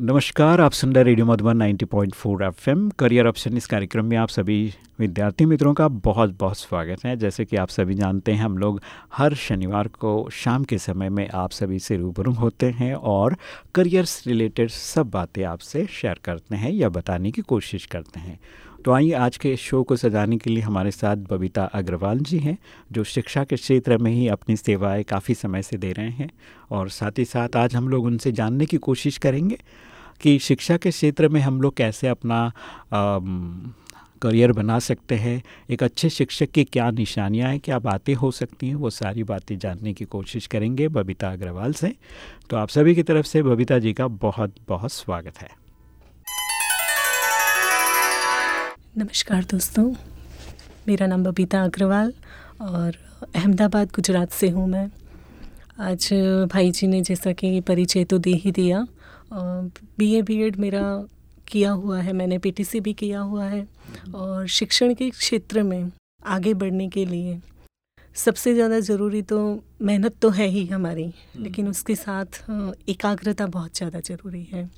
नमस्कार, आप सुन रहे radio Madhuban 90.4 FM. Career option इस कार्यक्रम में आप सभी विद्यार्थी मित्रों का बहुत बहुत स्वागत है। जैसे कि आप सभी जानते हैं, हम लोग हर शनिवार को शाम के समय में आप सभी से रूबरू होते हैं और करियर रिलेटेड सब बातें आपसे शेयर करते हैं या बताने की कोशिश करते हैं। तो आइए आज के शो को सजाने के लिए हमारे साथ बबीता अग्रवाल जी हैं, जो शिक्षा के क्षेत्र में ही अपनी सेवाएँ काफ़ी समय से दे रहे हैं और साथ ही साथ आज हम लोग उनसे जानने की कोशिश करेंगे कि शिक्षा के क्षेत्र में हम लोग कैसे अपना करियर बना सकते हैं, एक अच्छे शिक्षक की क्या निशानियाँ हैं, क्या बातें हो सकती हैं, वो सारी बातें जानने की कोशिश करेंगे बबीता अग्रवाल से। तो आप सभी की तरफ़ से बबीता जी का बहुत बहुत स्वागत है। नमस्कार दोस्तों मेरा नाम बबीता अग्रवाल और अहमदाबाद गुजरात से हूँ मैं। आज भाई जी ने जैसा कि परिचय तो दे ही दिया बी ए बी एड मेरा किया हुआ है मैंने पीटीसी भी किया हुआ है और शिक्षण के क्षेत्र में आगे बढ़ने के लिए सबसे ज़्यादा ज़रूरी तो मेहनत तो है ही हमारी लेकिन उसके साथ एकाग्रता बहुत ज़्यादा ज़रूरी है।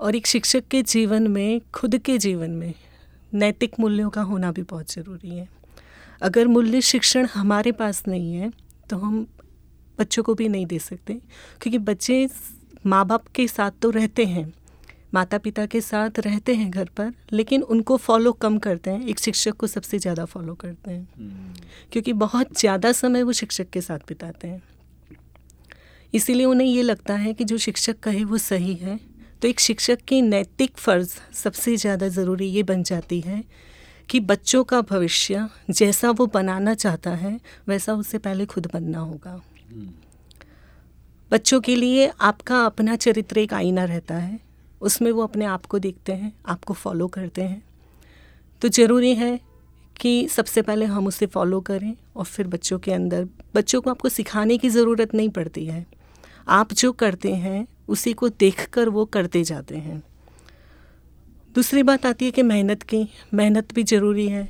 और एक शिक्षक के जीवन में खुद के जीवन में नैतिक मूल्यों का होना भी बहुत ज़रूरी है। अगर मूल्य शिक्षण हमारे पास नहीं है तो हम बच्चों को भी नहीं दे सकते क्योंकि बच्चे माँ बाप के साथ तो रहते हैं माता पिता के साथ रहते हैं घर पर लेकिन उनको फॉलो कम करते हैं एक शिक्षक को सबसे ज़्यादा फॉलो करते हैं। हम्म। क्योंकि बहुत ज़्यादा समय वो शिक्षक के साथ बिताते हैं। इसीलिए उन्हें ये लगता है कि जो शिक्षक कहे वो सही है तो एक शिक्षक की नैतिक फ़र्ज़ सबसे ज़्यादा ज़रूरी ये बन जाती है कि बच्चों का भविष्य जैसा वो बनाना चाहता है, वैसा उससे पहले खुद बनना होगा। बच्चों के लिए आपका अपना चरित्र एक आईना रहता है, उसमें वो अपने आप को देखते हैं, आपको फॉलो करते हैं। तो ज़रूरी है कि सबसे पहले हम उसे फॉलो करें और फिर बच्चों के अंदर, बच्चों को आपको सिखाने की ज़रूरत नहीं पड़ती है। आप जो करते हैं, उसी को देखकर वो करते जाते हैं। दूसरी बात आती है कि मेहनत की, मेहनत भी ज़रूरी है,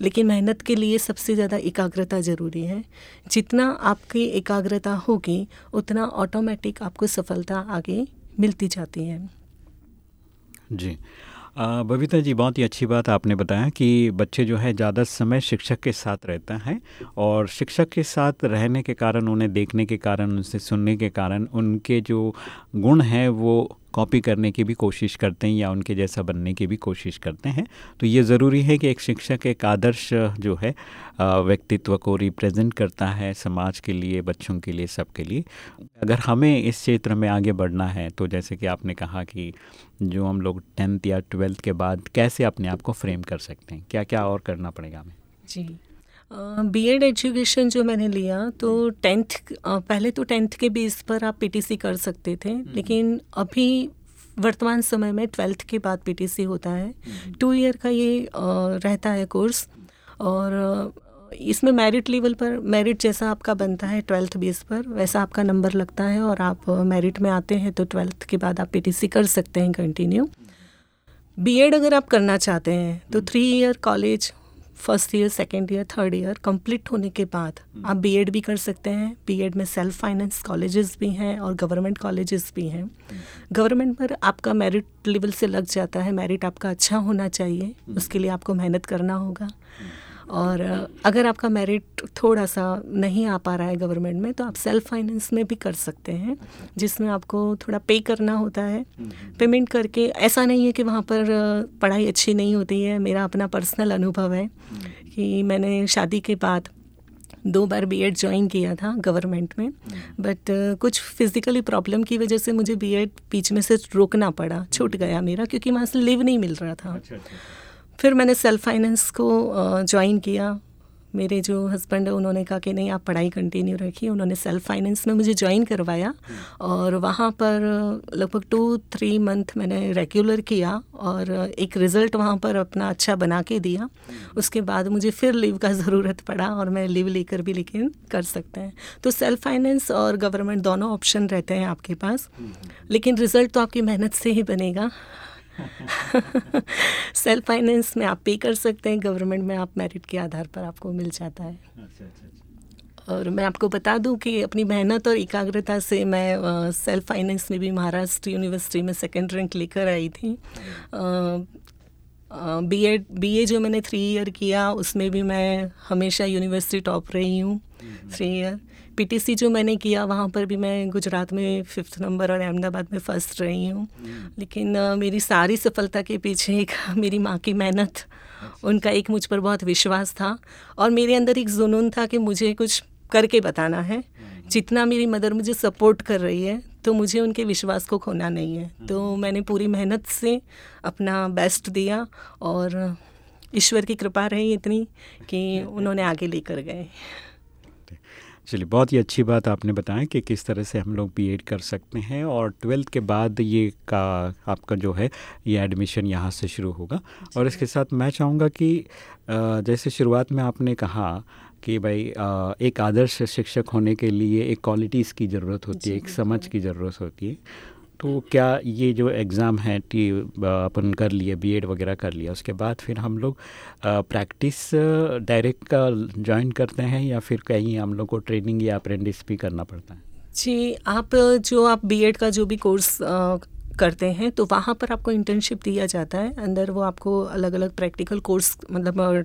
लेकिन मेहनत के लिए सबसे ज़्यादा एकाग्रता ज़रूरी है। जितना आपकी एकाग्रता होगी, उतना ऑटोमेटिक आपको सफलता आगे मिलती जाती है। जी। बबीता जी, बहुत ही अच्छी बात आपने बताया कि बच्चे जो है ज़्यादा समय शिक्षक के साथ रहते हैं और शिक्षक के साथ रहने के कारण, उन्हें देखने के कारण, उनसे सुनने के कारण, उनके जो गुण हैं वो कॉपी करने की भी कोशिश करते हैं या उनके जैसा बनने की भी कोशिश करते हैं। तो ये ज़रूरी है कि एक शिक्षक एक आदर्श जो है व्यक्तित्व को रिप्रेजेंट करता है समाज के लिए, बच्चों के लिए, सबके लिए। अगर हमें इस क्षेत्र में आगे बढ़ना है तो जैसे कि आपने कहा कि जो हम लोग टेंथ या ट्वेल्थ के बाद कैसे अपने आप को फ्रेम कर सकते हैं? क्या क्या और करना पड़ेगा हमें? जी। बी एड एजुकेशन जो मैंने लिया तो टेंथ पहले तो टेंथ के बेस पर आप पीटीसी कर सकते थे हम्म। लेकिन अभी वर्तमान समय में ट्वेल्थ के बाद पीटीसी होता है। To hmm. ईयर का ये रहता है कोर्स और इसमें मेरिट लेवल पर मेरिट जैसा आपका बनता है ट्वेल्थ बेस पर वैसा आपका नंबर लगता है और आप मेरिट में आते हैं तो ट्वेल्थ के बाद आप पीटीसी कर सकते हैं कंटिन्यू बीएड अगर आप करना चाहते हैं तो three year college first year second year third year complete होने के बाद हम्म। आप बीएड भी कर सकते हैं बीएड में सेल्फ फाइनेंस कॉलेजेस भी हैं और गवर्नमेंट कॉलेजेस भी हैं गवर्नमेंट हम्म। पर आपका मेरिट लेवल से लग जाता है मेरिट आपका अच्छा होना चाहिए हम्म। उसके लिए आपको मेहनत करना होगा और अगर आपका मेरिट थोड़ा सा नहीं आ पा रहा है गवर्नमेंट में तो आप सेल्फ फाइनेंस में भी कर सकते हैं जिसमें आपको थोड़ा पे करना होता है। पेमेंट करके ऐसा नहीं है कि वहाँ पर पढ़ाई अच्छी नहीं होती है मेरा अपना पर्सनल अनुभव है कि मैंने शादी के बाद दो बार बीएड ज्वाइन किया था गवर्नमेंट में बट uh, कुछ फिज़िकली प्रॉब्लम की वजह से मुझे बीएड बीच में से रोकना पड़ा छूट गया मेरा क्योंकि वहाँ से लिव नहीं मिल रहा था। अच्छा, अच्छा। फिर मैंने सेल्फ फाइनेंस को ज्वाइन किया। मेरे जो हस्बैंड है, उन्होंने कहा कि नहीं, आप पढ़ाई कंटिन्यू रखिए। उन्होंने सेल्फ फाइनेंस में मुझे ज्वाइन करवाया और वहाँ पर लगभग टू थ्री मंथ मैंने रेगुलर किया और एक रिज़ल्ट वहाँ पर अपना अच्छा बना के दिया। उसके बाद मुझे फिर लीव का ज़रूरत पड़ा और मैं लीव लेकर भी लेकिन कर सकते हैं। तो सेल्फ फाइनेंस और गवर्नमेंट दोनों ऑप्शन रहते हैं आपके पास। लेकिन रिज़ल्ट तो आपकी मेहनत से ही बनेगा। सेल्फ फाइनेंस में आप पे कर सकते हैं गवर्नमेंट में आप मेरिट के आधार पर आपको मिल जाता है। अच्छा, अच्छा, अच्छा। और मैं आपको बता दूँ कि अपनी मेहनत और एकाग्रता से मैं सेल्फ फाइनेंस में भी महाराष्ट्र यूनिवर्सिटी में सेकेंड रैंक लेकर आई थी। बी एड बी ए जो मैंने थ्री ईयर किया उसमें भी मैं हमेशा यूनिवर्सिटी टॉप रही हूँ थ्री ईयर पीटीसी जो मैंने किया वहाँ पर भी मैं गुजरात में फिफ्थ नंबर और अहमदाबाद में फ़र्स्ट रही हूँ हम्म। लेकिन मेरी सारी सफलता के पीछे एक मेरी माँ की मेहनत अच्छा। उनका एक मुझ पर बहुत विश्वास था और मेरे अंदर एक जुनून था कि मुझे कुछ करके बताना है हम्म। जितना मेरी मदर मुझे सपोर्ट कर रही है तो मुझे उनके विश्वास को खोना नहीं है तो हम्म। मैंने पूरी मेहनत से अपना बेस्ट दिया और ईश्वर की कृपा रही इतनी कि उन्होंने आगे लेकर गए चलिए बहुत ही अच्छी बात आपने बताया कि किस तरह से हम लोग बी कर सकते हैं और ट्वेल्थ के बाद ये का आपका जो है ये एडमिशन यहाँ से शुरू होगा। और इसके साथ मैं चाहूँगा कि जैसे शुरुआत में आपने कहा कि भाई एक आदर्श शिक्षक होने के लिए एक क्वालिटीज़ की ज़रूरत होती है एक समझ की ज़रूरत होती है। तो क्या ये जो एग्ज़ाम है, टी अपन कर लिए बीएड वगैरह कर लिया, उसके बाद फिर हम लोग प्रैक्टिस डायरेक्ट का ज्वाइन करते हैं या फिर कहीं हम लोग को ट्रेनिंग या अप्रेंटिस भी करना पड़ता है? जी, आप, जो आप बीएड का जो भी कोर्स करते हैं तो वहाँ पर आपको इंटर्नशिप दिया जाता है। अंदर वो आपको अलग अलग प्रैक्टिकल कोर्स मतलब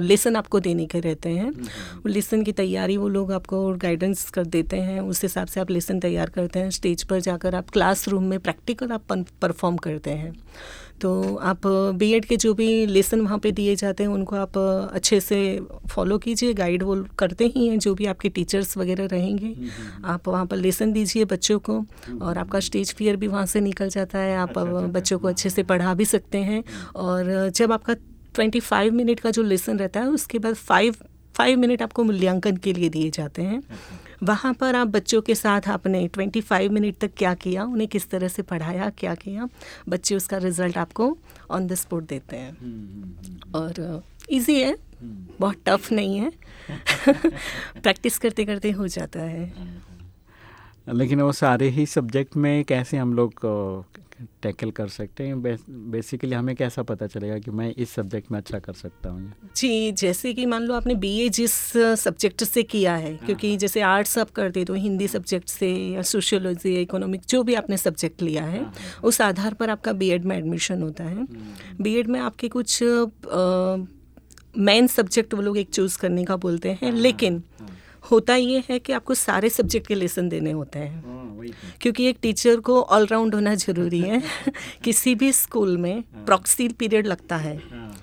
लेसन आपको देने के रहते हैं। लेसन हम्म। की तैयारी वो लोग आपको गाइडेंस कर देते हैं। उस हिसाब से आप लेसन तैयार करते हैं। स्टेज पर जाकर आप क्लासरूम में प्रैक्टिकल आप परफॉर्म करते हैं। तो आप बीएड के जो भी लेसन वहाँ पे दिए जाते हैं उनको आप अच्छे से फॉलो कीजिए। गाइड वो करते ही हैं जो भी आपके टीचर्स वगैरह रहेंगे। हम्म, हम्म, आप वहाँ पर लेसन दीजिए बच्चों को। और आपका स्टेज फियर भी वहाँ से निकल जाता है। आप अच्छा, अच्छा, बच्चों को अच्छे से पढ़ा भी सकते हैं। और जब आपका ट्वेंटी फाइव मिनट का जो लेसन रहता है उसके बाद फाइव फाइव मिनट आपको मूल्यांकन के लिए दिए जाते हैं। वहाँ पर आप बच्चों के साथ आपने ट्वेंटी फाइव मिनट तक क्या किया उन्हें किस तरह से पढ़ाया क्या किया बच्चे उसका रिज़ल्ट आपको ऑन द स्पॉट देते हैं। और इजी है बहुत टफ नहीं है। प्रैक्टिस करते करते हो जाता है। लेकिन वो सारे ही सब्जेक्ट में कैसे हम लोग टैकल कर सकते हैं। बेसिकली हमें कैसा पता चलेगा कि मैं इस सब्जेक्ट में अच्छा कर सकता हूँ? जी जैसे कि मान लो आपने बीए जिस सब्जेक्ट से किया है हाँ, क्योंकि हाँ। जैसे आर्ट्स आप करते तो हिंदी सब्जेक्ट से या सोशियोलॉजी इकोनॉमिक जो भी आपने सब्जेक्ट लिया है हाँ, उस आधार पर आपका बी में एडमिशन होता है। बी हम्म। में आपके कुछ मेन सब्जेक्ट वो लोग एक चूज़ करने का बोलते हैं लेकिन होता ये है कि आपको सारे सब्जेक्ट के लेसन देने होते हैं। हाँ, क्योंकि एक टीचर को ऑलराउंड होना ज़रूरी है। किसी भी स्कूल में प्रॉक्सी हाँ। पीरियड लगता है।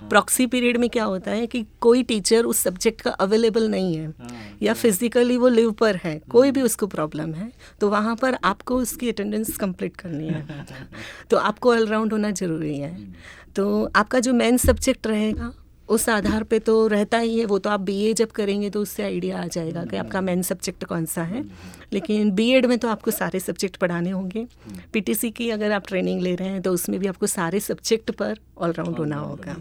प्रॉक्सी हाँ, पीरियड में क्या होता है कि कोई टीचर उस सब्जेक्ट का अवेलेबल नहीं है। या फिजिकली वो लिव पर है कोई भी उसको प्रॉब्लम है तो वहाँ पर आपको उसकी अटेंडेंस कंप्लीट करनी है। तो आपको ऑलराउंड होना ज़रूरी है। तो आपका जो मेन सब्जेक्ट रहेगा उस आधार पे तो रहता ही है, वो तो आप बीए जब करेंगे तो उससे आइडिया आ जाएगा कि आपका मेन सब्जेक्ट कौन सा है। लेकिन बीएड में तो आपको सारे सब्जेक्ट पढ़ाने होंगे। पीटीसी की अगर आप ट्रेनिंग ले रहे हैं तो उसमें भी आपको सारे सब्जेक्ट पर ऑलराउंड होना होगा।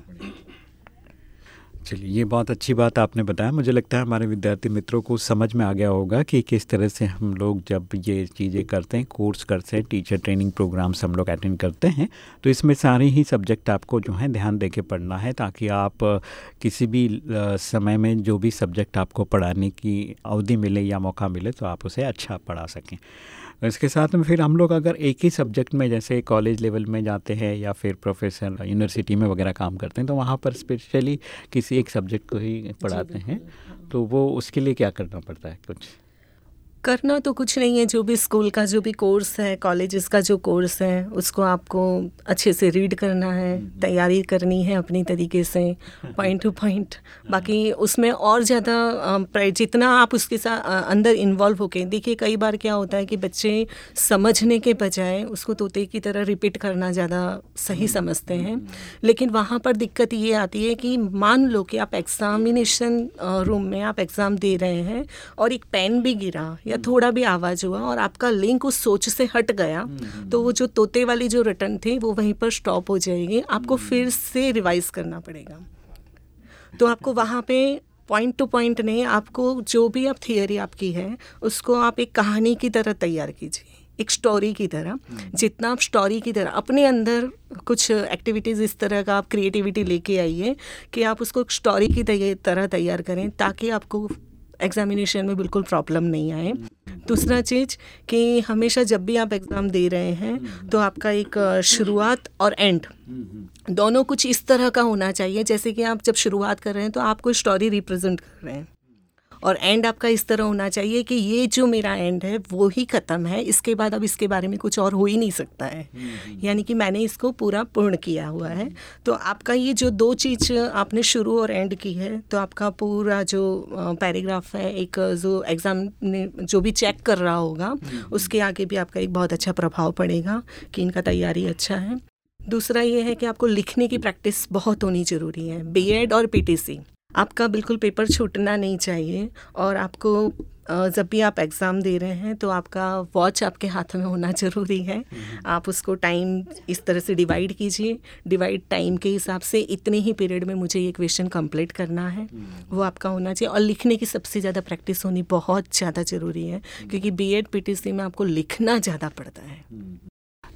चलिए, ये बहुत अच्छी बात आपने बताया। मुझे लगता है हमारे विद्यार्थी मित्रों को समझ में आ गया होगा कि किस तरह से हम लोग जब ये चीज़ें करते हैं, कोर्स करते हैं, टीचर ट्रेनिंग प्रोग्राम्स हम लोग अटेंड करते हैं तो इसमें सारे ही सब्जेक्ट आपको जो है ध्यान दे के पढ़ना है ताकि आप किसी भी समय में जो भी सब्जेक्ट आपको पढ़ाने की अवधि मिले या मौका मिले तो आप उसे अच्छा पढ़ा सकें। इसके साथ में फिर हम लोग अगर एक ही सब्जेक्ट में जैसे कॉलेज लेवल में जाते हैं या फिर प्रोफेसर यूनिवर्सिटी में वगैरह काम करते हैं तो वहाँ पर स्पेशली किसी एक सब्जेक्ट को ही पढ़ाते हैं। तो वो उसके लिए क्या करना पड़ता है कुछ? करना तो कुछ नहीं है जो भी स्कूल का जो भी कोर्स है कॉलेजेस का जो कोर्स है उसको आपको अच्छे से रीड करना है हम्म। तैयारी करनी है अपनी तरीके से पॉइंट टू पॉइंट बाकी उसमें और ज़्यादा जितना आप उसके साथ अंदर इन्वॉल्व होके देखिए कई बार क्या होता है कि बच्चे समझने के बजाय उसको तोते की तरह रिपीट करना ज़्यादा सही हम्म। समझते हैं हम्म। लेकिन वहाँ पर दिक्कत ये आती है कि मान लो कि आप एग्ज़ामिनेशन रूम में आप एग्ज़ाम दे रहे हैं और एक पेन भी गिरा या या थोड़ा भी आवाज़ हुआ और आपका लिंक उस सोच से हट गया हम्म, हम्म, तो वो जो तोते वाली जो रिटर्न थी वो वहीं पर स्टॉप हो जाएगी। आपको हम्म। फिर से रिवाइज करना पड़ेगा। तो आपको वहाँ पे पॉइंट टू पॉइंट नहीं आपको जो भी आप थियोरी आपकी है उसको आप एक कहानी की तरह तैयार कीजिए एक स्टोरी की तरह। जितना आप स्टोरी की तरह अपने अंदर कुछ एक्टिविटीज़ इस तरह का आप क्रिएटिविटी लेके आइए कि आप उसको एक स्टोरी की तरह तैयार करें ताकि आपको एग्जामिनेशन में बिल्कुल प्रॉब्लम नहीं आए। दूसरा चीज़ कि हमेशा जब भी आप एग्ज़ाम दे रहे हैं तो आपका एक शुरुआत और एंड दोनों कुछ इस तरह का होना चाहिए। जैसे कि आप जब शुरुआत कर रहे हैं तो आप कोई स्टोरी रिप्रेजेंट कर रहे हैं। और एंड आपका इस तरह होना चाहिए कि ये जो मेरा एंड है वो ही ख़त्म है। इसके बाद अब इसके बारे में कुछ और हो ही नहीं सकता है। यानी कि मैंने इसको पूरा पूर्ण किया हुआ है। तो आपका ये जो दो चीज़ आपने शुरू और एंड की है तो आपका पूरा जो पैराग्राफ है एक जो एग्ज़ाम ने जो भी चेक कर रहा होगा उसके आगे भी आपका एक बहुत अच्छा प्रभाव पड़ेगा कि इनका तैयारी अच्छा है। दूसरा ये है कि आपको लिखने की प्रैक्टिस बहुत होनी ज़रूरी है। बी और पीटीसी आपका बिल्कुल पेपर छूटना नहीं चाहिए और आपको जब भी आप एग्ज़ाम दे रहे हैं तो आपका वॉच आपके हाथ में होना ज़रूरी है हम्म। आप उसको टाइम इस तरह से डिवाइड कीजिए डिवाइड टाइम के हिसाब से इतने ही पीरियड में मुझे ये क्वेश्चन कंप्लीट करना है हम्म। वो आपका होना चाहिए और लिखने की सबसे ज़्यादा प्रैक्टिस होनी बहुत ज़्यादा ज़रूरी है हम्म। क्योंकि बी एड पी में आपको लिखना ज़्यादा पड़ता है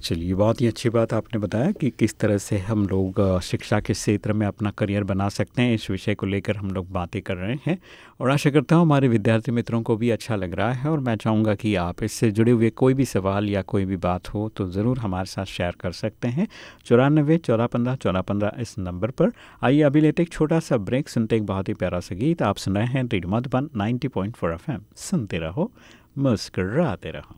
चलिए, बहुत ही अच्छी बात आपने बताया कि किस तरह से हम लोग शिक्षा के क्षेत्र में अपना करियर बना सकते हैं। इस विषय को लेकर हम लोग बातें कर रहे हैं और आशा करता हूँ हमारे विद्यार्थी मित्रों को भी अच्छा लग रहा है और मैं चाहूँगा कि आप इससे जुड़े हुए कोई भी सवाल या कोई भी बात हो तो ज़रूर हमारे साथ शेयर कर सकते हैं। चौरानबे चौदह पंद्रह चौदह पंद्रह इस नंबर पर। आइए अभी लेते एक छोटा सा ब्रेक। सुनते एक बहुत ही प्यारा सा गीत। आप सुन रहे हैं radio Madhuban ninety point four F सुनते रहो, मुस्कराते रहो।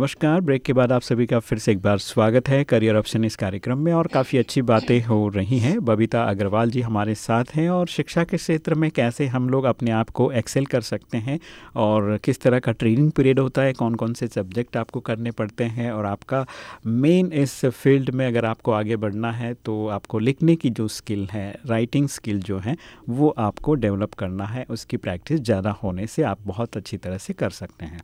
नमस्कार। ब्रेक के बाद आप सभी का फिर से एक बार स्वागत है करियर ऑप्शन इस कार्यक्रम में और काफ़ी अच्छी बातें हो रही हैं। बबीता अग्रवाल जी हमारे साथ हैं और शिक्षा के क्षेत्र में कैसे हम लोग अपने आप को एक्सेल कर सकते हैं और किस तरह का ट्रेनिंग पीरियड होता है कौन कौन से सब्जेक्ट आपको करने पड़ते हैं और आपका मेन इस फ़ील्ड में अगर आपको आगे बढ़ना है तो आपको लिखने की जो स्किल है राइटिंग स्किल जो है, वो आपको डेवलप करना है। उसकी प्रैक्टिस ज़्यादा होने से आप बहुत अच्छी तरह से कर सकते हैं।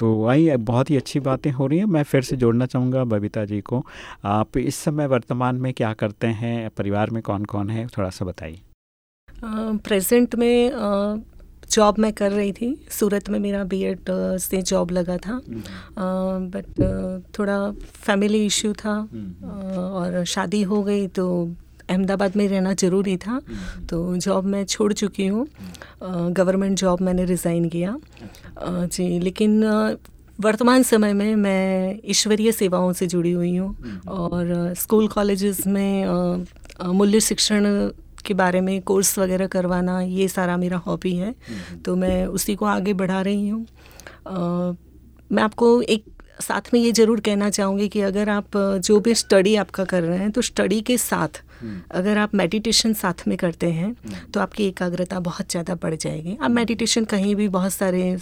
तो वही बहुत ही अच्छी बातें हो रही हैं। मैं फिर से जोड़ना चाहूँगा बबीता जी को। आप इस समय वर्तमान में क्या करते हैं? परिवार में कौन कौन है? थोड़ा सा बताइए। प्रेजेंट में जॉब मैं कर रही थी। सूरत में मेरा बीएड से जॉब लगा था। बट हम्म। थोड़ा फैमिली इशू था। हम्म। और शादी हो गई तो अहमदाबाद में रहना ज़रूरी था। तो जॉब मैं छोड़ चुकी हूँ गवर्नमेंट जॉब मैंने रिज़ाइन किया जी, लेकिन वर्तमान समय में मैं ईश्वरीय सेवाओं से जुड़ी हुई हूँ। और स्कूल कॉलेजेस में मूल्य शिक्षण के बारे में कोर्स वगैरह करवाना ये सारा मेरा हॉबी है। तो मैं उसी को आगे बढ़ा रही हूँ मैं आपको एक, साथ में ये ज़रूर कहना चाहूँगी कि अगर आप जो भी स्टडी आपका कर रहे हैं तो स्टडी के साथ। अगर आप मेडिटेशन साथ में करते हैं हम्म। तो आपकी एकाग्रता बहुत ज़्यादा बढ़ जाएगी। आप मेडिटेशन कहीं भी बहुत सारे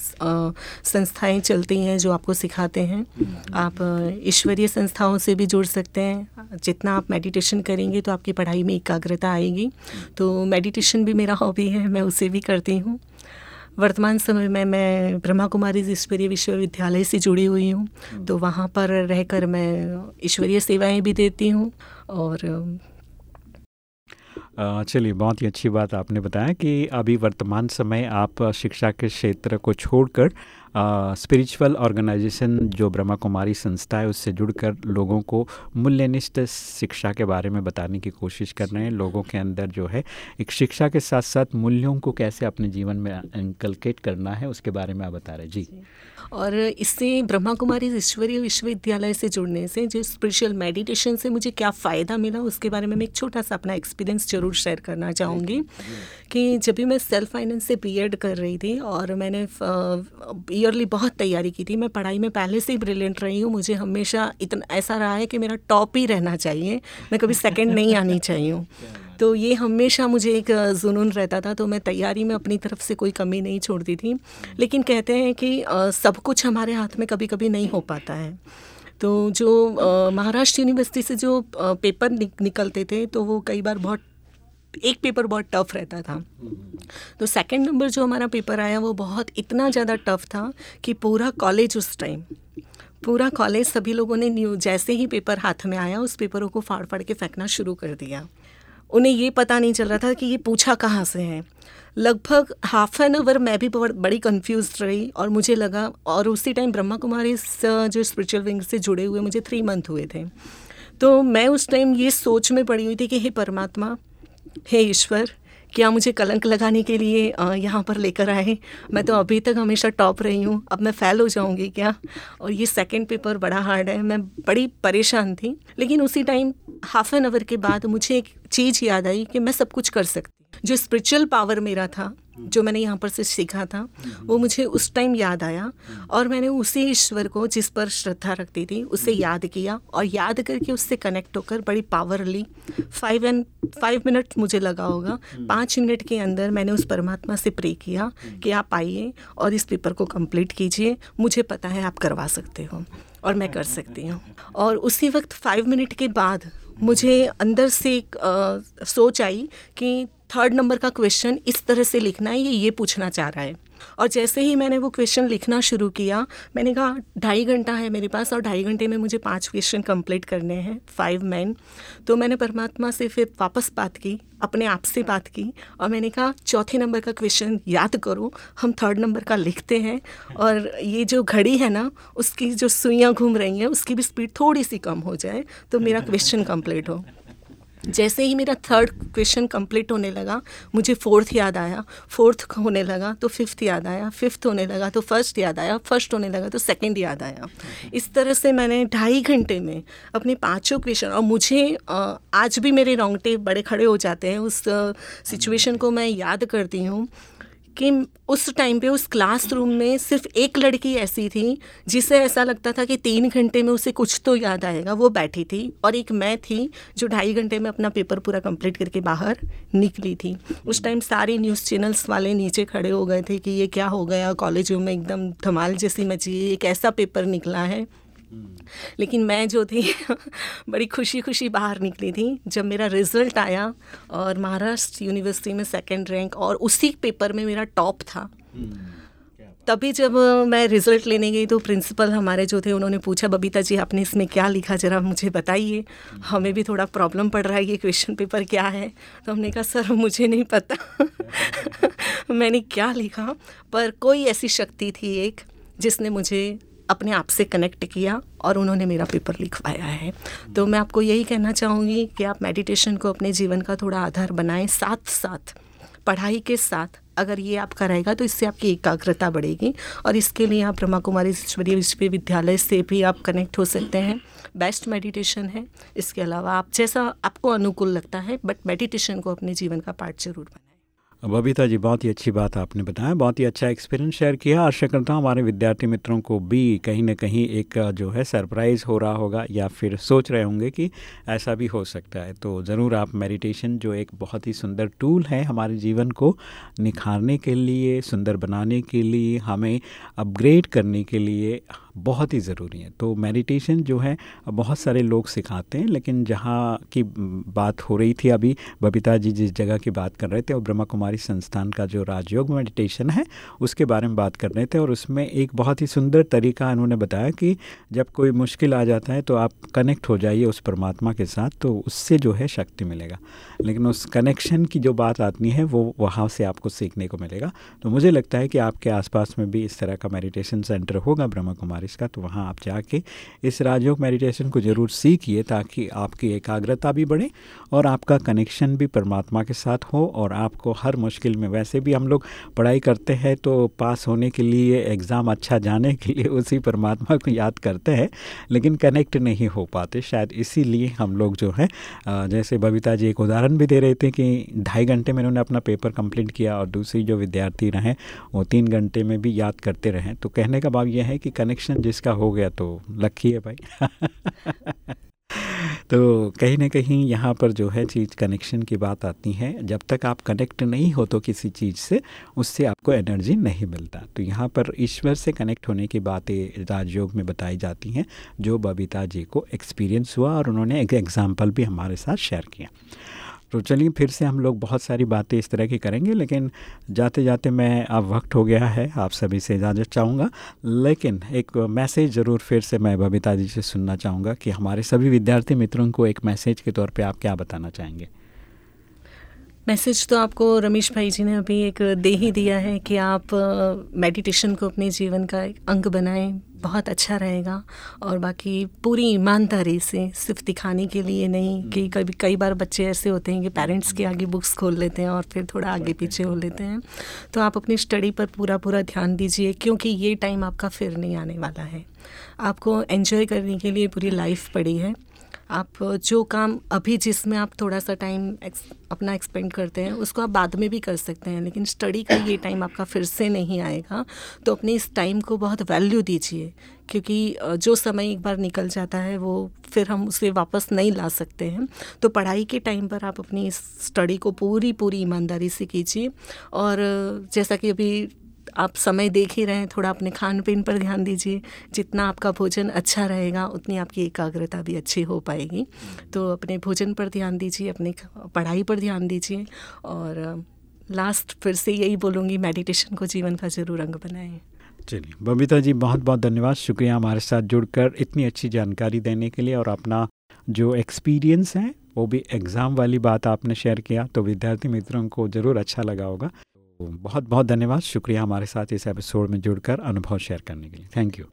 संस्थाएँ चलती हैं जो आपको सिखाते हैं। हम्म। आप ईश्वरीय संस्थाओं से भी जुड़ सकते हैं। जितना आप मेडिटेशन करेंगे तो आपकी पढ़ाई में एकाग्रता आएगी। तो मेडिटेशन भी मेरा हॉबी है मैं उसे भी करती हूँ। वर्तमान समय में मैं ब्रह्मा कुमारी ईश्वरीय विश्वविद्यालय से जुड़ी हुई हूँ। हम्म। तो वहाँ पर रहकर मैं ईश्वरीय सेवाएँ भी देती हूँ। और चलिए, बहुत ही अच्छी बात आपने बताया कि अभी वर्तमान समय आप शिक्षा के क्षेत्र को छोड़कर स्पिरिचुअल ऑर्गेनाइजेशन जो ब्रह्मा कुमारी संस्था है उससे जुड़कर लोगों को मूल्यनिष्ठ शिक्षा के बारे में बताने की कोशिश कर रहे हैं। लोगों के अंदर जो है एक शिक्षा के साथ साथ मूल्यों को कैसे अपने जीवन में इंकलकेट करना है उसके बारे में आप बता रहे जी। और इससे ब्रह्मा कुमारी ईश्वरीय विश्वविद्यालय से जुड़ने से जो स्पिरिचुअल मेडिटेशन से मुझे क्या फ़ायदा मिला उसके बारे में मैं एक छोटा सा अपना एक्सपीरियंस ज़रूर शेयर करना चाहूँगी कि जब भी मैं सेल्फ फाइनेंस से बी कर रही थी और मैंने ईयरली बहुत तैयारी की थी। मैं पढ़ाई में पहले से ही ब्रिलियंट रही हूँ। मुझे हमेशा इतना ऐसा रहा है कि मेरा टॉप ही रहना चाहिए। मैं कभी सेकेंड नहीं आनी चाहिए हूँ। तो ये हमेशा मुझे एक जुनून रहता था। तो मैं तैयारी में अपनी तरफ़ से कोई कमी नहीं छोड़ती थी। लेकिन कहते हैं कि सब कुछ हमारे हाथ में कभी कभी नहीं हो पाता है। तो जो महाराष्ट्र यूनिवर्सिटी से जो पेपर निकलते थे तो वो कई बार बहुत एक पेपर बहुत टफ रहता था। तो सेकंड नंबर जो हमारा पेपर आया वो बहुत इतना ज़्यादा टफ था कि पूरा कॉलेज उस टाइम पूरा कॉलेज सभी लोगों ने न्यू जैसे ही पेपर हाथ में आया उस पेपरों को फाड़ फाड़ के फेंकना शुरू कर दिया। उन्हें ये पता नहीं चल रहा था कि ये पूछा कहाँ से है। लगभग हाफ़ एन आवर मैं भी बहुत बड़ी कंफ्यूज रही और मुझे लगा और उसी टाइम ब्रह्मा कुमारी जो स्पिरिचुअल विंग से जुड़े हुए मुझे थ्री मंथ हुए थे। तो मैं उस टाइम ये सोच में पड़ी हुई थी कि हे परमात्मा हे ईश्वर, क्या मुझे कलंक लगाने के लिए यहाँ पर लेकर आए? मैं तो अभी तक हमेशा टॉप रही हूँ। अब मैं फेल हो जाऊँगी क्या? और ये सेकंड पेपर बड़ा हार्ड है। मैं बड़ी परेशान थी। लेकिन उसी टाइम हाफ़ एन आवर के बाद मुझे एक चीज़ याद आई कि मैं सब कुछ कर सकती जो स्पिरिचुअल पावर मेरा था, जो मैंने यहाँ पर से सीखा था, वो मुझे उस टाइम याद आया और मैंने उसी ईश्वर को जिस पर श्रद्धा रखती थी, उसे याद किया और याद करके उससे कनेक्ट होकर बड़ी पावर ली। फाइव एंड फाइव मिनट मुझे लगा होगा। पाँच मिनट के अंदर मैंने उस परमात्मा से प्रे किया कि आप आइए और इस पेपर को कंप्लीट कीजिए। मुझे पता है आप करवा सकते हो और मैं कर सकती हूँ। और उसी वक्त फाइव मिनट के बाद मुझे अंदर से एक सोच आई कि थर्ड नंबर का क्वेश्चन इस तरह से लिखना है, ये ये पूछना चाह रहा है। और जैसे ही मैंने वो क्वेश्चन लिखना शुरू किया, मैंने कहा, ढाई घंटा है मेरे पास और ढाई घंटे में मुझे पाँच क्वेश्चन कंप्लीट करने हैं फाइव मैन तो मैंने परमात्मा से फिर वापस बात की, अपने आप से बात की और मैंने कहा, चौथे नंबर का क्वेश्चन याद करो, हम थर्ड नंबर का लिखते हैं और ये जो घड़ी है ना, उसकी जो सुइयाँ घूम रही हैं, उसकी भी स्पीड थोड़ी सी कम हो जाए तो मेरा क्वेश्चन कंप्लीट हो। जैसे ही मेरा थर्ड क्वेश्चन कंप्लीट होने लगा, मुझे फोर्थ याद आया। फोर्थ होने लगा तो फिफ्थ याद आया। फिफ्थ होने लगा तो फ़र्स्ट याद आया। फ़र्स्ट होने लगा तो सेकंड याद आया। इस तरह से मैंने ढाई घंटे में अपने पाँचों क्वेश्चन और मुझे आज भी मेरे रोंगटे बड़े खड़े हो जाते हैं। उस सिचुएशन को मैं याद करती हूँ। कि उस टाइम पे, उस क्लासरूम में सिर्फ़ एक लड़की ऐसी थी, जिसे ऐसा लगता था कि तीन घंटे में उसे कुछ तो याद आएगा, वो बैठी थी और एक मैं थी जो ढाई घंटे में अपना पेपर पूरा कंप्लीट करके बाहर निकली थी। उस टाइम सारे न्यूज़ चैनल्स वाले नीचे खड़े हो गए थे कि ये क्या हो गया कॉलेजों में एकदम धमाल जैसी मची एक ऐसा पेपर निकला है। लेकिन मैं जो थी, बड़ी खुशी खुशी बाहर निकली थी। जब मेरा रिज़ल्ट आया और महाराष्ट्र यूनिवर्सिटी में सेकंड रैंक और उसी पेपर में मेरा टॉप था। तभी जब मैं रिज़ल्ट लेने गई तो प्रिंसिपल हमारे जो थे, उन्होंने पूछा, बबीता जी, आपने इसमें क्या लिखा? ज़रा मुझे बताइए। हमें भी थोड़ा प्रॉब्लम पड़ रहा है, ये क्वेश्चन पेपर क्या है? तो हमने कहा, सर, मुझे नहीं पता। मैंने क्या लिखा? पर कोई ऐसी शक्ति थी एक जिसने मुझे अपने आप से कनेक्ट किया और उन्होंने मेरा पेपर लिखवाया है। तो मैं आपको यही कहना चाहूँगी कि आप मेडिटेशन को अपने जीवन का थोड़ा आधार बनाएँ साथ साथ पढ़ाई के साथ। अगर ये आपका रहेगा तो इससे आपकी एकाग्रता बढ़ेगी और इसके लिए आप ब्रह्मा कुमारी ईश्वरीय विश्वविद्यालय से भी आप कनेक्ट हो सकते हैं। बेस्ट मेडिटेशन है। इसके अलावा आप, जैसा आपको अनुकूल लगता है बट मेडिटेशन को अपने जीवन का पार्ट ज़रूर बनाए। बबीता जी, बहुत ही अच्छी बात आपने बताया, बहुत ही अच्छा एक्सपीरियंस शेयर किया। आशा करता हूँ हमारे विद्यार्थी मित्रों को भी कहीं ना कहीं एक, जो है सरप्राइज़ हो रहा होगा या फिर सोच रहे होंगे कि ऐसा भी हो सकता है। तो ज़रूर आप मेडिटेशन जो एक बहुत ही सुंदर टूल है हमारे जीवन को निखारने के लिए, सुंदर बनाने के लिए, हमें अपग्रेड करने के लिए बहुत ही ज़रूरी है। तो मेडिटेशन जो है, बहुत सारे लोग सिखाते हैं, लेकिन जहाँ की बात हो रही थी अभी, बबीता जी जिस जगह की बात कर रहे थे और ब्रह्मा कुमारी संस्थान का जो राजयोग मेडिटेशन है, उसके बारे में बात कर रहे थे और उसमें एक बहुत ही सुंदर तरीका उन्होंने बताया कि जब कोई मुश्किल आ जाता है तो आप कनेक्ट हो जाइए उस परमात्मा के साथ तो उससे जो है शक्ति मिलेगा। लेकिन उस कनेक्शन की जो बात आती है, वो वहाँ से आपको सीखने को मिलेगा। तो मुझे लगता है कि आपके आसपास में भी इस तरह का मेडिटेशन सेंटर होगा ब्रह्मा कुमारी का तो वहाँ आप जाके इस राजयोग मेडिटेशन को ज़रूर सीखिए ताकि आपकी एकाग्रता भी बढ़े और आपका कनेक्शन भी परमात्मा के साथ हो और आपको हर मुश्किल में, वैसे भी हम लोग पढ़ाई करते हैं तो पास होने के लिए, एग्ज़ाम अच्छा जाने के लिए उसी परमात्मा को याद करते हैं, लेकिन कनेक्ट नहीं हो पाते। शायद इसीलिए हम लोग जो है जैसे बबीता जी एक उदाहरण भी दे रहे थे कि ढाई घंटे में उन्होंने अपना पेपर कंप्लीट किया और दूसरी जो विद्यार्थी रहें, वो तीन घंटे में भी याद करते रहें। तो कहने का भाव यह है कि कनेक्शन जिसका हो गया तो लकी है भाई। तो कहीं ना कहीं यहाँ पर जो है चीज़ कनेक्शन की बात आती है। जब तक आप कनेक्ट नहीं हो तो किसी चीज़ से उससे आपको एनर्जी नहीं मिलता। तो यहाँ पर ईश्वर से कनेक्ट होने की बातें राजयोग में बताई जाती हैं, जो बबीता जी को एक्सपीरियंस हुआ और उन्होंने एक एग्ज़ाम्पल भी हमारे साथ शेयर किया। तो चलिए फिर से हम लोग बहुत सारी बातें इस तरह की करेंगे, लेकिन जाते जाते मैं अब वक्त हो गया है, आप सभी से इजाज़त चाहूँगा। लेकिन एक मैसेज ज़रूर फिर से मैं बबीता जी से सुनना चाहूँगा कि हमारे सभी विद्यार्थी मित्रों को एक मैसेज के तौर पे आप क्या बताना चाहेंगे? मैसेज तो आपको रमेश भाई जी ने अभी एक दे ही दिया है कि आप मेडिटेशन को अपने जीवन का एक अंग बनाएँ। बहुत अच्छा रहेगा और बाकी पूरी ईमानदारी से सिर्फ़ दिखाने के लिए नहीं कि कभी, कई बार बच्चे ऐसे होते हैं कि पेरेंट्स के आगे बुक्स खोल लेते हैं और फिर थोड़ा आगे पीछे हो लेते हैं। तो आप अपनी स्टडी पर पूरा पूरा ध्यान दीजिए क्योंकि ये टाइम आपका फिर नहीं आने वाला है। आपको एंजॉय करने के लिए पूरी लाइफ पड़ी है। आप जो काम अभी जिसमें आप थोड़ा सा टाइम एक्स, अपना एक्सपेंड करते हैं उसको आप बाद में भी कर सकते हैं लेकिन स्टडी का ये टाइम आपका फिर से नहीं आएगा। तो अपने इस टाइम को बहुत वैल्यू दीजिए क्योंकि जो समय एक बार निकल जाता है वो फिर हम उसे वापस नहीं ला सकते हैं। तो पढ़ाई के टाइम पर आप अपनी स्टडी को पूरी पूरी ईमानदारी से कीजिए और जैसा कि अभी आप समय देख ही रहे हैं, थोड़ा अपने खान पीन पर ध्यान दीजिए। जितना आपका भोजन अच्छा रहेगा, उतनी आपकी एकाग्रता भी अच्छी हो पाएगी। तो अपने भोजन पर ध्यान दीजिए, अपनी पढ़ाई पर ध्यान दीजिए और लास्ट फिर से यही बोलूँगी मेडिटेशन को जीवन का ज़रूर अंग बनाएँ। चलिए, बबीता जी बहुत बहुत धन्यवाद। शुक्रिया हमारे साथ जुड़कर इतनी अच्छी जानकारी देने के लिए और अपना जो एक्सपीरियंस है, वो भी एग्ज़ाम वाली बात आपने शेयर किया तो विद्यार्थी मित्रों को ज़रूर अच्छा लगा होगा। बहुत बहुत धन्यवाद। शुक्रिया हमारे साथ इस एपिसोड में जुड़कर अनुभव शेयर करने के लिए। थैंक यू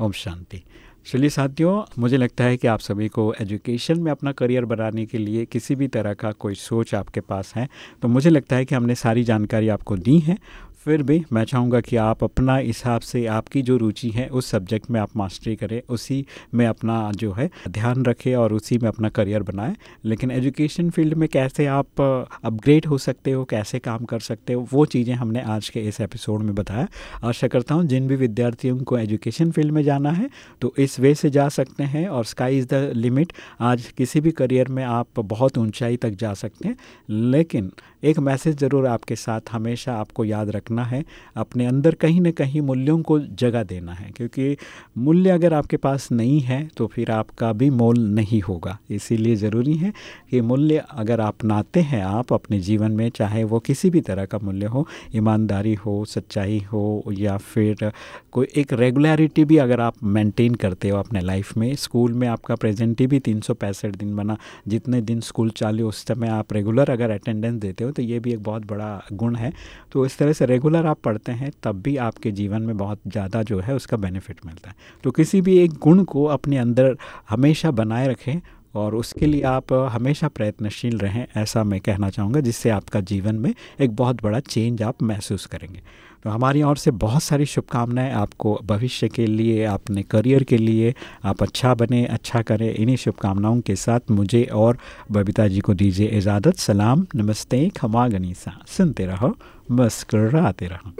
ओम शांति। चलिए साथियों मुझे लगता है कि आप सभी को एजुकेशन में अपना करियर बनाने के लिए किसी भी तरह का कोई सोच आपके पास है तो मुझे लगता है कि हमने सारी जानकारी आपको दी है। फिर भी मैं चाहूँगा कि आप अपना हिसाब से आपकी जो रुचि है, उस सब्जेक्ट में आप मास्टरी करें, उसी में अपना जो है, ध्यान रखें और उसी में अपना करियर बनाएँ। लेकिन एजुकेशन फ़ील्ड में कैसे आप अपग्रेड हो सकते हो, कैसे काम कर सकते हो, वो चीज़ें हमने आज के इस एपिसोड में बताया। आशा करता हूँ, जिन भी विद्यार्थियों को एजुकेशन फ़ील्ड में जाना है तो इस वे से जा सकते हैं और स्काई इज़ द लिमिट आज किसी भी करियर में आप बहुत ऊंचाई तक जा सकते हैं, लेकिन एक मैसेज ज़रूर आपके साथ हमेशा आपको याद रखना है। अपने अंदर कहीं ना कहीं मूल्यों को जगह देना है, क्योंकि मूल्य अगर आपके पास नहीं है तो फिर आपका भी मोल नहीं होगा। इसीलिए ज़रूरी है कि मूल्य अगर अपनाते हैं आप अपने जीवन में, चाहे वो किसी भी तरह का मूल्य हो, ईमानदारी हो, सच्चाई हो, या फिर कोई एक रेगुलरिटी भी अगर आप मेंटेन करते हो अपने लाइफ में, स्कूल में आपका प्रेजेंट भी तीन सौ पैंसठ दिन बना, जितने दिन स्कूल चालू, उस समय आप रेगुलर अगर अटेंडेंस देते हो तो ये भी एक बहुत बड़ा गुण है। तो इस तरह से रेगुलर आप पढ़ते हैं, तब भी आपके जीवन में बहुत ज़्यादा जो है उसका बेनिफिट मिलता है। तो किसी भी एक गुण को अपने अंदर हमेशा बनाए रखें और उसके लिए आप हमेशा प्रयत्नशील रहें, ऐसा मैं कहना चाहूँगा, जिससे आपका जीवन में एक बहुत बड़ा चेंज आप महसूस करेंगे। तो हमारी ओर से बहुत सारी शुभकामनाएँ आपको भविष्य के लिए, अपने करियर के लिए। आप अच्छा बने अच्छा करें, इन्हीं शुभकामनाओं के साथ मुझे और बबीता जी को दीजिए इजाज़त। सलाम, नमस्ते, खमा गनीसा। सुनते रहो, मुस्कराते रहो।